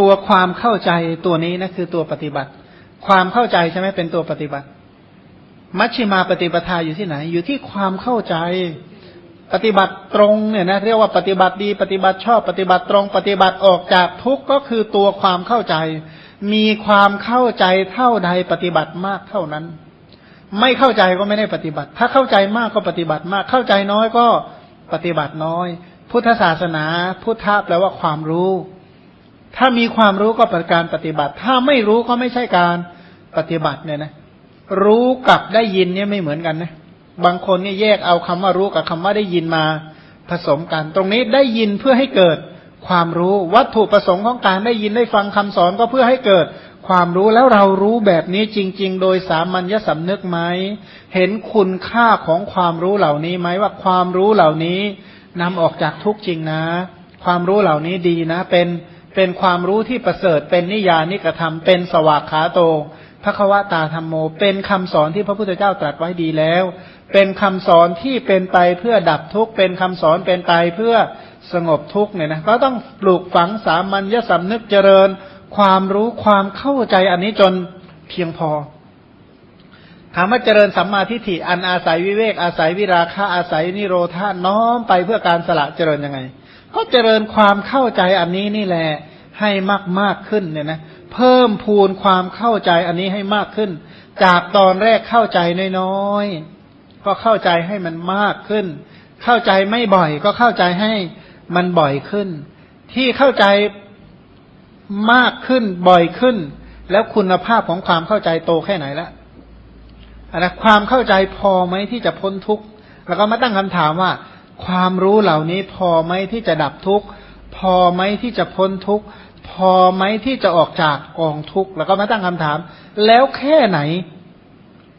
ตัวความเข้าใจตัวนี้นะคือตัวปฏิบัติ ความเข้าใจใช่ไหมเป็นตัวปฏิบัติ มัชชิมาปฏิปทาอยู่ที่ไหน อยู่ที่ความเข้าใจปฏิบัติตรงเนี่ยนะเรียกว่าปฏิบัติดีปฏิบัติชอบปฏิบัติตรง ปฏิบัติออกจากทุกข์ก็คือตัวความเข้าใจ มีความเข้าใจเท่าใดปฏิบัติมากเท่านั้น ไม่เข้าใจก็ไม่ได้ปฏิบัติ ถ้าเข้าใจมากก็ปฏิบัติมาก เข้าใจน้อยก็ปฏิบัติน้อย พุทธศาสนา พุทธะแปลว่าความรู้ ถ้ามีความรู้ก็เป็นการปฏิบัติ ถ้าไม่รู้ก็ไม่ใช่การปฏิบัติเนี่ยนะ รู้กับได้ยินเนี่ยไม่เหมือนกันนะ บางคนเนี่ยแยกเอาคำว่ารู้กับคำว่าได้ยินมาผสมกัน ตรงนี้ได้ยินเพื่อให้เกิดความรู้วัตถุประสงค์ของการได้ยินได้ฟังคำสอนก็เพื่อให้เกิดความรู้แล้วเรารู้แบบนี้จริง ๆ โดยสามัญญสำนึกไหมเห็นคุณค่าของความรู้เหล่านี้ไหมว่าความรู้เหล่านี้นำออกจากทุกจริงนะ ความรู้เหล่านี้ดีนะ เป็น เป็นความรู้ที่ประเสริฐ เป็นนิยานิกระทำเป็นสวากขาโตพระควตาธรรมโม เป็นคำสอนที่พระพุทธเจ้าตรัสไว้ดีแล้ว เป็นคำสอนที่เป็นไปเพื่อดับทุกข์ เป็นคำสอนเป็นไปเพื่อสงบทุกข์เนี่ยนะ ก็ต้องปลูกฝังสามัญญสำนึกเจริญ ความรู้ความเข้าใจอันนี้จนเพียงพอ ถามว่าเจริญสัมมาทิฏฐิอันอาศัยวิเวกอาศัยวิราคะอาศัยนิโรธาน้อมไปเพื่อการสละเจริญยังไง ก็เจริญความเข้าใจอันนี้นี่แหละ ให้มากมากขึ้นเนี่ยนะเพิ่มพูนความเข้าใจอันนี้ให้มากขึ้น จากตอนแรกเข้าใจน้อยๆก็เข้าใจให้มันมากขึ้น เข้าใจไม่บ่อย ก็เข้าใจให้มันบ่อยขึ้น ที่เข้าใจมากขึ้นบ่อยขึ้น แล้วคุณภาพของความเข้าใจโตแค่ไหนละอันนะความเข้าใจพอไหมที่จะพ้นทุกข์แล้วก็มาตั้งคำถามว่า ความรู้เหล่านี้พอไหมที่จะดับทุกข์พอไหมที่จะพ้นทุกข์ พอไหมที่จะออกจากกองทุกข์แล้วก็มาตั้งคำถาม แล้วแค่ไหน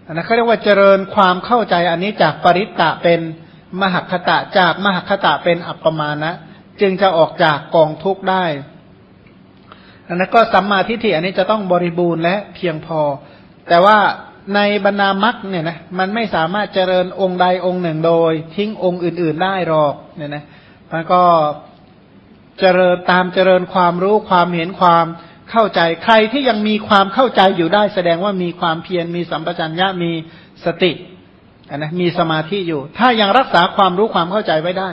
อันนะเขาเรียกว่าเจริญความเข้าใจอันนี้จากปริตตะเป็นมหคตะจากมหคตะเป็นอัปปมานะจึงจะออกจากกองทุกข์ได้อันนั้นก็สัมมาทิฏฐิอันนี้จะต้องบริบูรณ์และเพียงพอ แต่ว่าในบรรดามัคเนี่ยนะมันไม่สามารถเจริญองค์ใดองค์หนึ่งโดย ทิ้งองค์อื่น ๆได้หรอกเนี่ยนะมันก็ เจริญตามเจริญความรู้ความเห็นความเข้าใจใครที่ยังมีความเข้าใจอยู่ได้ แสดงว่ามีความเพียรมีสัมปชัญญะมีสตินะมีสมาธิอยู่ ถ้ายังรักษาความรู้ความเข้าใจไว้ได้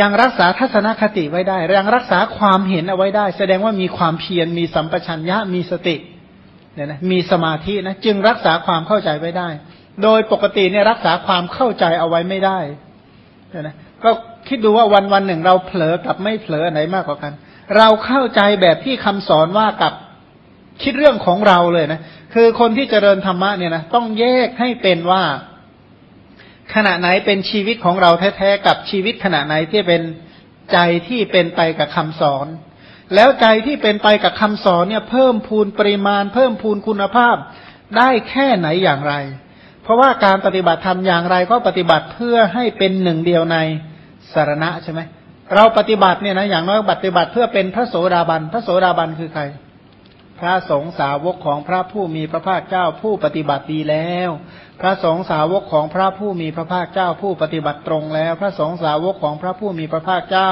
ยังรักษาทัศนคติไว้ได้ยังรักษาความเห็นเอาไว้ได้ แสดงว่ามีความเพียรมีสัมปชัญญะมีสติเนี่ยนะมีสมาธินะจึงรักษาความเข้าใจไว้ได้ โดยปกติเนี่ยรักษาความเข้าใจเอาไว้ไม่ได้เนี่ยนะก็ คิดดูว่าวันวันหนึ่งเราเผลอกับไม่เผลอไหนมากกว่ากัน เราเข้าใจแบบที่คำสอนว่ากับคิดเรื่องของเราเลยนะ คือคนที่เจริญธรรมะเนี่ยนะต้องแยกให้เป็นว่า ขณะไหนเป็นชีวิตของเราแท้ๆกับชีวิตขณะไหนที่เป็นใจที่เป็นไปกับคำสอน แล้วใจที่เป็นไปกับคำสอนเนี่ย เพิ่มพูนปริมาณ เพิ่มพูนคุณภาพ ได้แค่ไหนอย่างไร เพราะว่าการปฏิบัติธรรมอย่างไรก็ปฏิบัติเพื่อให้เป็นหนึ่งเดียวใน สารณะใช่ไหมเราปฏิบัติเนี่ยนะอย่างน้อยปฏิบัติเพื่อเป็นพระโสดาบัน พระโสดาบันคือใคร พระสงฆ์สาวกของพระผู้มีพระภาคเจ้าผู้ปฏิบัติดีแล้ว พระสงฆ์สาวกของพระผู้มีพระภาคเจ้าผู้ปฏิบัติตรงแล้ว พระสงฆ์สาวกของพระผู้มีพระภาคเจ้า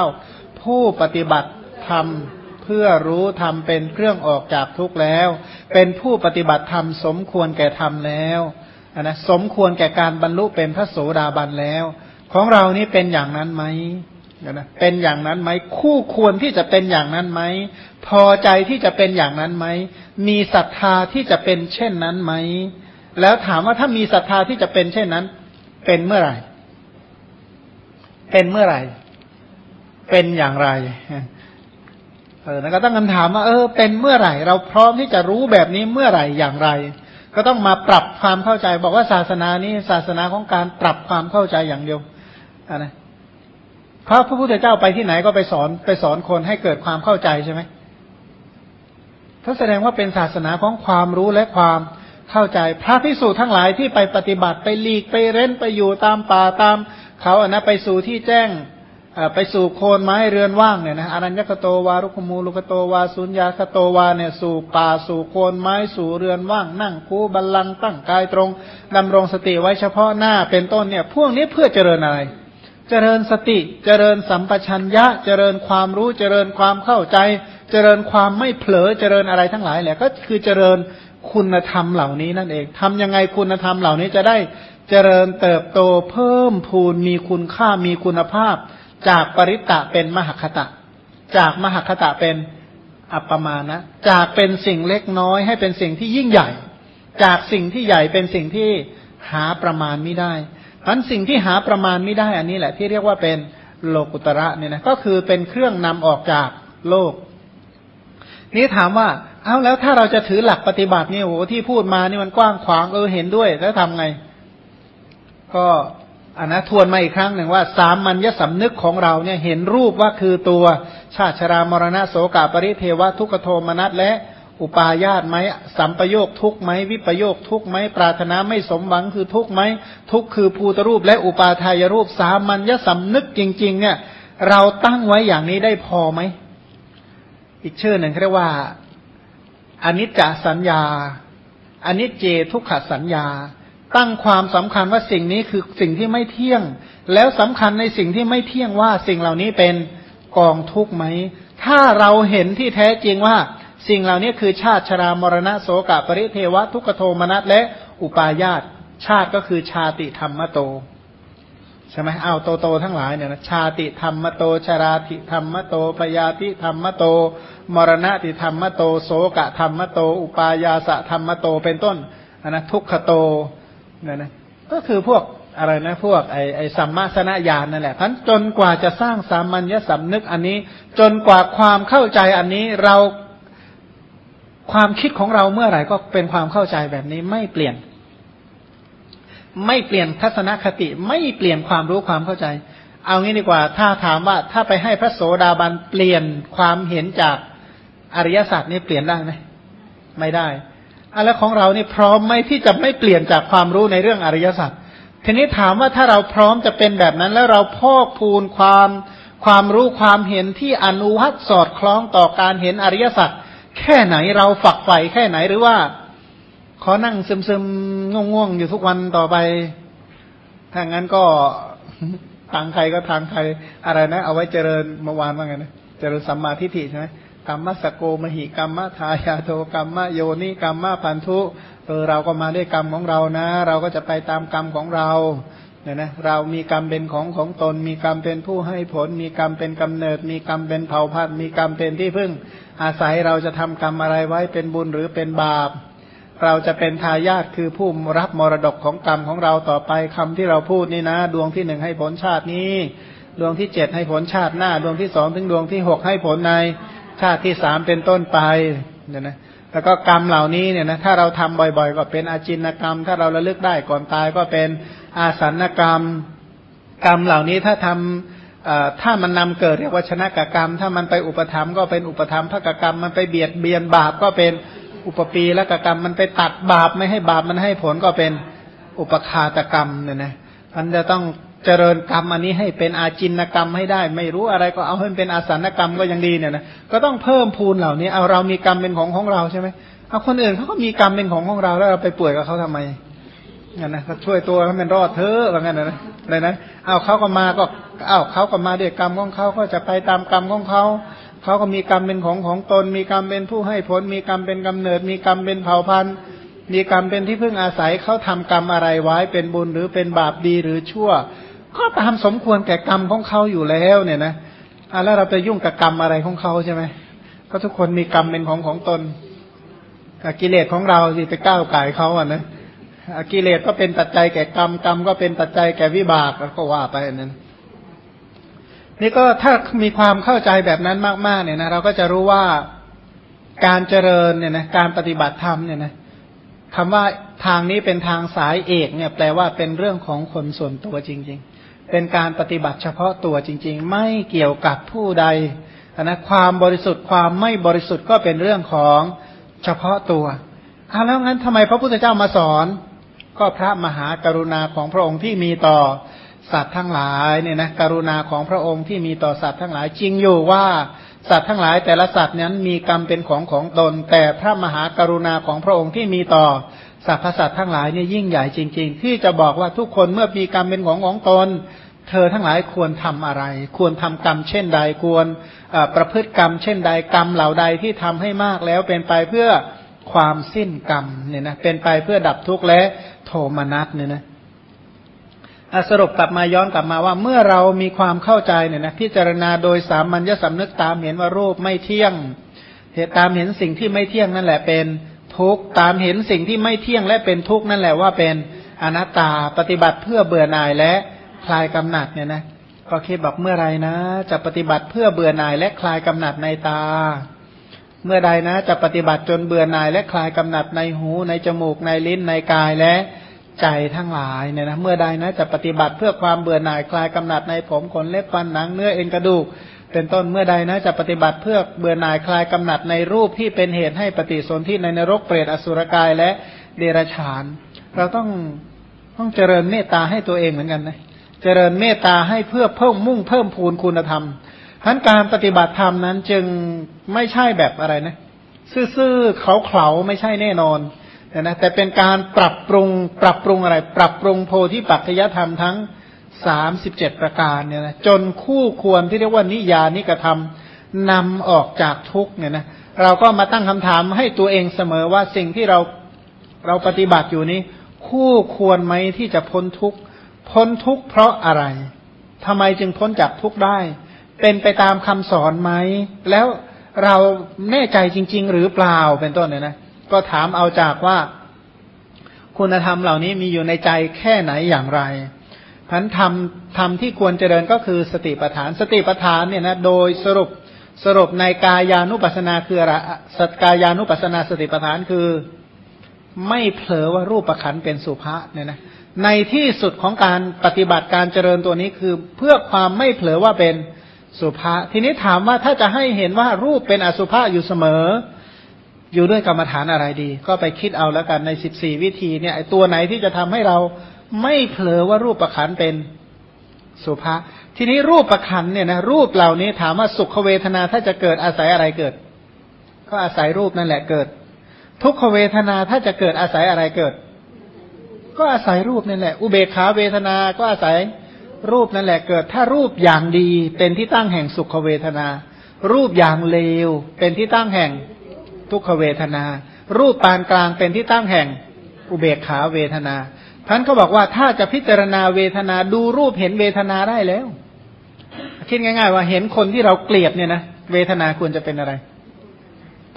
ผู้ปฏิบัติธรรมเพื่อรู้ธรรมเป็นเครื่องออกจากทุกข์แล้ว เป็นผู้ปฏิบัติธรรมสมควรแก่ธรรมแล้วนะสมควรแก่การบรรลุเป็นพระโสดาบันแล้ว ของเรานี่เป็นอย่างนั้นไหมนะเป็นอย่างนั้นไหม คู่ควรที่จะเป็นอย่างนั้นไหม พอใจที่จะเป็นอย่างนั้นไหม มีศรัทธาที่จะเป็นเช่นนั้นไหม แล้วถามว่าถ้ามีศรัทธาที่จะเป็นเช่นนั้น เป็นเมื่อไหร่ เป็นเมื่อไหร่ เป็นอย่างไรเออแล้วก็ต้องคำถามว่าเออ เป็นเมื่อไหร่ เราพร้อมที่จะรู้แบบนี้เมื่อไหร่อย่างไร ก็ต้องมาปรับความเข้าใจ บอกว่าศาสนานี้ศาสนาของการปรับความเข้าใจอย่างเดียว นะพระพระพุทธเจ้าไปที่ไหนก็ไปสอนไปสอนคนให้เกิดความเข้าใจใช่ไหมถ้าแสดงว่าเป็นศาสนาของความรู้และความเข้าใจ พระพิสูจทั้งหลายที่ไปปฏิบัติไปหลีกไปเร้นไปอยู่ตามป่าตาม เขาอะนะไปสู่ที่แจ้งไปสู่โคนไม้เรือนว่างเนี่ยนะอรัญญคโตวารุคมูลุคโตวาสุญญาคโตวาเนี่ยสู่ป่าสู่โคนไม้สู่เรือนว่าง นั่งคูบัลลังตั้งกายตรงดำรงสติไว้เฉพาะหน้าเป็นต้นเนี่ย พวกนี้เพื่อเจริญอะไร เจริญสติ เจริญสัมปชัญญะ เจริญความรู้ เจริญความเข้าใจ เจริญความไม่เผลอ เจริญอะไรทั้งหลายแหละก็คือเจริญคุณธรรมเหล่านี้นั่นเองทำยังไงคุณธรรมเหล่านี้จะได้เจริญเติบโตเพิ่มพูนมีคุณค่ามีคุณภาพ จากปริตตะเป็นมหคตะ จากมหคตะเป็นอัปปมานะ จากเป็นสิ่งเล็กน้อยให้เป็นสิ่งที่ยิ่งใหญ่ จากสิ่งที่ใหญ่เป็นสิ่งที่หาประมาณไม่ได้ พันสิ่งที่หาประมาณไม่ได้อันนี้แหละ ที่เรียกว่าเป็นโลกุตระเนี่ยนะก็คือเป็นเครื่องนำออกจากโลก นี่ถามว่าเอาแล้วถ้าเราจะถือหลักปฏิบัตินี่โอ้โหที่พูดมานี่มันกว้างขวางเออเห็นด้วยแล้วทำไง ก็อันนะทวนมาอีกครั้งหนึ่งว่า สามัญญสำนึกของเราเนี่ยเห็นรูปว่าคือตัวชาติชรามรณะโสกาปริเทวะทุกขโทมนัสและ อุปาญาตไหมสัมปโยคทุกไหมวิปโยคทุกไหมปรารถนาไม่สมหวังคือทุกไหมทุกคือภูตรูปและอุปาทายรูปสามัญญสำนึกจริง ๆ เนี่ย เราตั้งไว้อย่างนี้ได้พอไหม อีกชื่อหนึ่งเรียกว่าอนิจจสัญญาอนิจเจทุกขสัญญา ตั้งความสำคัญว่าสิ่งนี้คือสิ่งที่ไม่เที่ยง แล้วสำคัญในสิ่งที่ไม่เที่ยงว่าสิ่งเหล่านี้เป็นกองทุกไหม ถ้าเราเห็นที่แท้จริงว่า สิ่งเหล่านี้คือชาติชรามรณะโสกะปริเทวะทุกโทมนัสและอุปาญาตชาติก็คือชาติธรรมโตใช่ไหมเอาโตโตทั้งหลายเนี่ยนะชาติธรรมโตชราติธรรมโตปยาติธรรมโต มรณะติธรรมโต โสกะธรรมโต อุปายาสะธรรมโตเป็นต้นนนะทุกขโตเนี่ยนะก็คือพวกอะไรนะพวกไอไอสัมมาสนญาณนั่นแหละพันจนกว่าจะสร้างสามัญญสำนึกอันนี้ จนกว่าความเข้าใจอันนี้เรา ความคิดของเราเมื่อไหร่ก็เป็นความเข้าใจแบบนี้ไม่เปลี่ยน ไม่เปลี่ยนทัศนคติไม่เปลี่ยนความรู้ความเข้าใจ เอางี้ดีกว่า ถ้าถามว่าถ้าไปให้พระโสดาบันเปลี่ยนความเห็นจากอริยสัจนี่เปลี่ยนได้ไหมไม่ได้อะแล้วของเรานี่พร้อมไหมที่จะไม่เปลี่ยนจากความรู้ในเรื่องอริยสัจทีนี้ถามว่าถ้าเราพร้อมจะเป็นแบบนั้น แล้วเราพอกพูนความความรู้ความเห็นที่อนุวัตสอดคล้องต่อการเห็นอริยสัจ แค่ไหนเราฝักใฝ่แค่ไหนหรือว่า ขอนั่งซึมซึมง่วงๆอยู่ทุกวันต่อไป ถ้างั้นก็ทางใครก็ทางใครอะไรนะ เอาไว้เจริญเมื่อวานว่าไงนะเจริญสัมมาทิฏฐิใช่ไหมกรรมสโกมหิกรรมทายาโทกรรมโยนิกรรมพันธุเออเราก็มาด้วยกรรมของเรานะ เราก็จะไปตามกรรมของเรา เนี่ยนะเรามีกรรมเป็นของของตน มีกรรมเป็นผู้ให้ผล มีกรรมเป็นกำเนิด มีกรรมเป็นเผ่าพันธุ์มีกรรมเป็นที่พึ่ง อาศัยเราจะทำกรรมอะไรไว้เป็นบุญหรือเป็นบาป เราจะเป็นทายาทคือผู้รับมรดกของกรรมของเราต่อไปคำที่เราพูดนี่นะ ดวงที่หนึ่งให้ผลชาตินี้ ดวงที่เจ็ดให้ผลชาติหน้า ดวงที่สองถึงดวงที่หกให้ผลในชาติที่สามเป็นต้นไปเนี่ยนะแล้วก็กรรมเหล่านี้เนี่ยนะถ้าเราทำบ่อยๆ ก็เป็นอาจินกรรม ถ้าเราระลึกได้ก่อนตายก็เป็น อาสันกรรม กรรมเหล่านี้ถ้าทำถ้ามันนำเกิดเรียกว่าชนะกกรรม ถ้ามันไปอุปธรรมก็เป็นอุปธรรมภกกรรมมันไปเบียดเบียนบาปก็เป็นอุปปีและกกรรม มันไปตัดบาปไม่ให้บาปมันให้ผลก็เป็นอุปคาตกรรมเนี่ยนะมันจะต้องเจริญกรรมอันนี้ให้เป็นอาจินกรรมให้ได้ ไม่รู้อะไรก็เอาให้เป็นอาสันกรรมก็ยังดีเนี่ยนะก็ต้องเพิ่มพูนเหล่านี้เอาเรามีกรรมเป็นของของเราใช่ไหมเอาคนอื่นเขาก็มีกรรมเป็นของของเราแล้วเราไปป่วยกับเขาทำไม งั้นนะช่วยตัวให้มันรอดเถอะว่างั้นนะอะไรนะเอาเขาก็มาก็เอาเขาก็มาด้วยกรรมของเขาก็จะไปตามกรรมของเขาเขาก็มีกรรมเป็นของของตน มีกรรมเป็นผู้ให้ผล มีกรรมเป็นกำเนิด มีกรรมเป็นเผ่าพันธุ์ มีกรรมเป็นที่พึ่งอาศัยเขาทำกรรมอะไรไว้เป็นบุญหรือเป็นบาปดีหรือชั่ว ก็ตามสมควรแก่กรรมของเขาอยู่แล้วเนี่ยนะอะแล้วเราไปยุ่งกับกรรมอะไรของเขาใช่ไหมก็ทุกคนมีกรรมเป็นของของตนกิเลสของเราสิไปก้าวไก่เขาอะนะ กิเลสก็เป็นปัจจัยแก่กรรมกรรมก็เป็นปัจจัยแก่วิบากแล้วก็ว่าไปนั้นนี่ก็ถ้ามีความเข้าใจแบบนั้นมากๆเนี่ยนะเราก็จะรู้ว่าการเจริญเนี่ยนะการปฏิบัติธรรมเนี่ยนะคำว่าทางนี้เป็นทางสายเอกเนี่ยแปลว่าเป็นเรื่องของคนส่วนตัวจริง ๆ เป็นการปฏิบัติเฉพาะตัวจริง ๆ ไม่เกี่ยวกับผู้ใดนะความบริสุทธิ์ความไม่บริสุทธิ์ก็เป็นเรื่องของเฉพาะตัวอาแล้วงั้นทำไมพระพุทธเจ้ามาสอน ก็พระมหากรุณาของพระองค์ที่มีต่อสัตว์ทั้งหลายเนี่ยนะกรุณาของพระองค์ที่มีต่อสัตว์ทั้งหลายจริงอยู่ว่าสัตว์ทั้งหลายแต่ละสัตว์นั้นมีกรรมเป็นของของตน แต่พระมหากรุณาของพระองค์ที่มีต่อสรรพสัตว์ทั้งหลายเนี่ยยิ่งใหญ่จริง ๆ ที่จะบอกว่าทุกคนเมื่อมีกรรมเป็นของของตน เธอทั้งหลายควรทำอะไร ควรทำกรรมเช่นใดควรประพฤติกรรมเช่นใดกรรมเหล่าใดที่ทำให้มากแล้วเป็นไปเพื่อความสิ้นกรรมเนี่ยนะเป็นไปเพื่อดับทุกข์และ โทมนัสเนี่ยนะสรุปกลับมาย้อนกลับมาว่าเมื่อเรามีความเข้าใจเนี่ยนะพิจารณาโดยสามัญญสำนึกตามเห็นว่ารูปไม่เที่ยงเหตุตามเห็นสิ่งที่ไม่เที่ยงนั่นแหละเป็นทุกข์ตามเห็นสิ่งที่ไม่เที่ยงและเป็นทุกข์นั่นแหละว่าเป็นอนัตตาปฏิบัติเพื่อเบื่อหน่ายและคลายกำหนัดเนี่ยนะก็คิดบอกเมื่อไรนะ จะปฏิบัติเพื่อเบื่อหน่ายและคลายกำหนัดในตา เมื่อใดนะจะปฏิบัติจนเบื่อหน่ายและคลายกำหนัดในหูในจมูกในลิ้นในกายและใจทั้งหลายเนี่ยนะเมื่อใดนะจะปฏิบัติเพื่อความเบื่อหน่ายคลายกำหนัดในผมขนเล็บฟันหนังเนื้อเอ็นกระดูก เป็นต้นเมื่อใดนะจะปฏิบัติเพื่อเบื่อหน่ายคลายกำหนัดในรูปที่เป็นเหตุให้ปฏิสนธิในนรกเปรตอสุรกายและเดรัจฉาน เราต้องต้องเจริญเมตตาให้ตัวเองเหมือนกันนะเจริญเมตตาให้เพื่อเพิ่มมุ่งเพิ่มพูนคุณธรรม ทั้นการปฏิบัติธรรมนั้นจึงไม่ใช่แบบอะไรนะ ซื่อๆเขาเขาไม่ใช่แน่นอนนะแต่เป็นการปรับปรุงปรับปรุงอะไร ปรับปรุงโพธิปัจจยธรรมทั้งสามสิบเจ็ดประการเนี่ยนะจนคู่ควรที่เรียกว่านิยานิกระทำนำออกจากทุกเนี่ยนะเราก็มาตั้งคำถามให้ตัวเองเสมอว่าสิ่งที่เราเราปฏิบัติอยู่นี้ คู่ควรไหมที่จะพ้นทุกพ้นทุกเพราะอะไรทำไมจึงพ้นจากทุกได้ เป็นไปตามคำสอนไหม แล้วเราแน่ใจจริง ๆ หรือเปล่าเป็นต้นเนี่ยนะ ก็ถามเอาจากว่าคุณธรรมเหล่านี้มีอยู่ในใจแค่ไหนอย่างไรพันธรรมธรรมที่ควรเจริญก็คือสติปัฏฐาน สติปัฏฐานเนี่ยนะโดยสรุปสรุปในกายานุปัสนาคืออะไรสกายานุปัสนาสติปัฏฐานคือ ไม่เผลอว่ารูปประขันเป็นสุภาษเนี่ยนะในที่สุดของการปฏิบัติการเจริญตัวนี้คือเพื่อความไม่เผลอว่าเป็น สุภาทีนี้ถามว่าถ้าจะให้เห็นว่ารูปเป็นอสุภะอยู่เสมอ อยู่ด้วยกรรมฐานอะไรดี ก็ไปคิดเอาแล้วกันในสิบสี่วิธีเนี่ยตัวไหนที่จะทำให้เราไม่เผลอว่ารูปประคันเป็นสุภาทีนี้รูปประคันเนี่ยนะรูปเหล่านี้ถามว่าสุขเวทนาถ้าจะเกิดอาศัยอะไรเกิด ก็อาศัยรูปนั่นแหละเกิด ทุกขเวทนาถ้าจะเกิดอาศัยอะไรเกิด ก็อาศัยรูปนั่นแหละ อุเบกขาเวทนาก็อาศัย รูปนั่นแหละเกิด ถ้ารูปอย่างดีเป็นที่ตั้งแห่งสุขเวทนา รูปอย่างเลวเป็นที่ตั้งแห่งทุกขเวทนา รูปปานกลางเป็นที่ตั้งแห่งอุเบกขาเวทนาท่านเขาบอกว่าถ้าจะพิจารณาเวทนาดูรูปเห็นเวทนาได้แล้ว คิดง่าย ๆ ว่าเห็นคนที่เราเกลียดเนี่ยนะเวทนาควรจะเป็นอะไร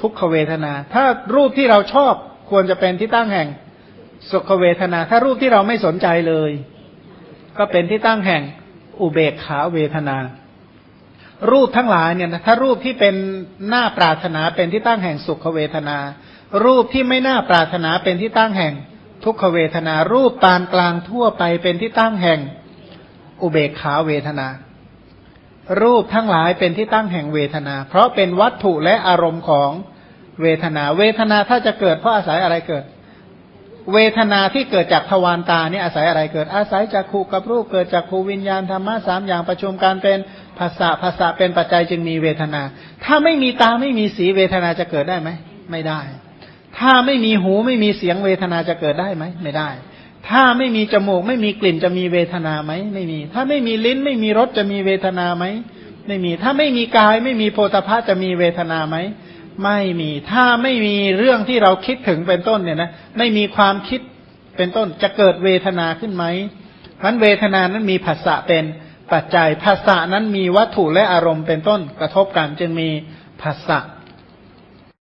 ทุกขเวทนา ถ้ารูปที่เราชอบควรจะเป็นที่ตั้งแห่งสุขเวทนา ถ้ารูปที่เราไม่สนใจเลย ก็เป็นที่ตั้งแห่งอุเบกขาเวทนา รูปทั้งหลายเนี่ยนะถ้ารูปที่เป็นหน้าปรารถนาเป็นที่ตั้งแห่งสุขเวทนา รูปที่ไม่น่าปรารถนาเป็นที่ตั้งแห่งทุกขเวทนา รูปปานกลางทั่วไปเป็นที่ตั้งแห่งอุเบกขาเวทนา รูปทั้งหลายเป็นที่ตั้งแห่งเวทนา เพราะเป็นวัตถุและอารมณ์ของเวทนา เวทนาถ้าจะเกิดเพราะอาศัยอะไรเกิดเเวทนาที่เกิดจากทวารตานี่อาศัยอะไรเกิดอาศัยจากขูกับรูปเกิดจากขูวิญญาณธรรมะสามอย่างประชุมการเป็นภาษาภาษาเป็นปัจจัยจึงมีเวทนา ถ้าไม่มีตาไม่มีสีเวทนาจะเกิดได้ไหมไม่ได้ ถ้าไม่มีหูไม่มีเสียงเวทนาจะเกิดได้ไหมไม่ได้ ถ้าไม่มีจมูกไม่มีกลิ่นจะมีเวทนาไหมไม่มี ถ้าไม่มีลิ้นไม่มีรสจะมีเวทนาไหมไม่มี ถ้าไม่มีกายไม่มีโพธาภะจะมีเวทนาไหม ไม่มีถ้าไม่มีเรื่องที่เราคิดถึงเป็นต้นเนี่ยนะไม่มีความคิดเป็นต้นจะเกิดเวทนาขึ้นไหมเพราะเวทนานั้นมีภาษะเป็นปัจจัยภาษานั้นมีวัตถุและอารมณ์เป็นต้นกระทบกันจึงมีภาษะ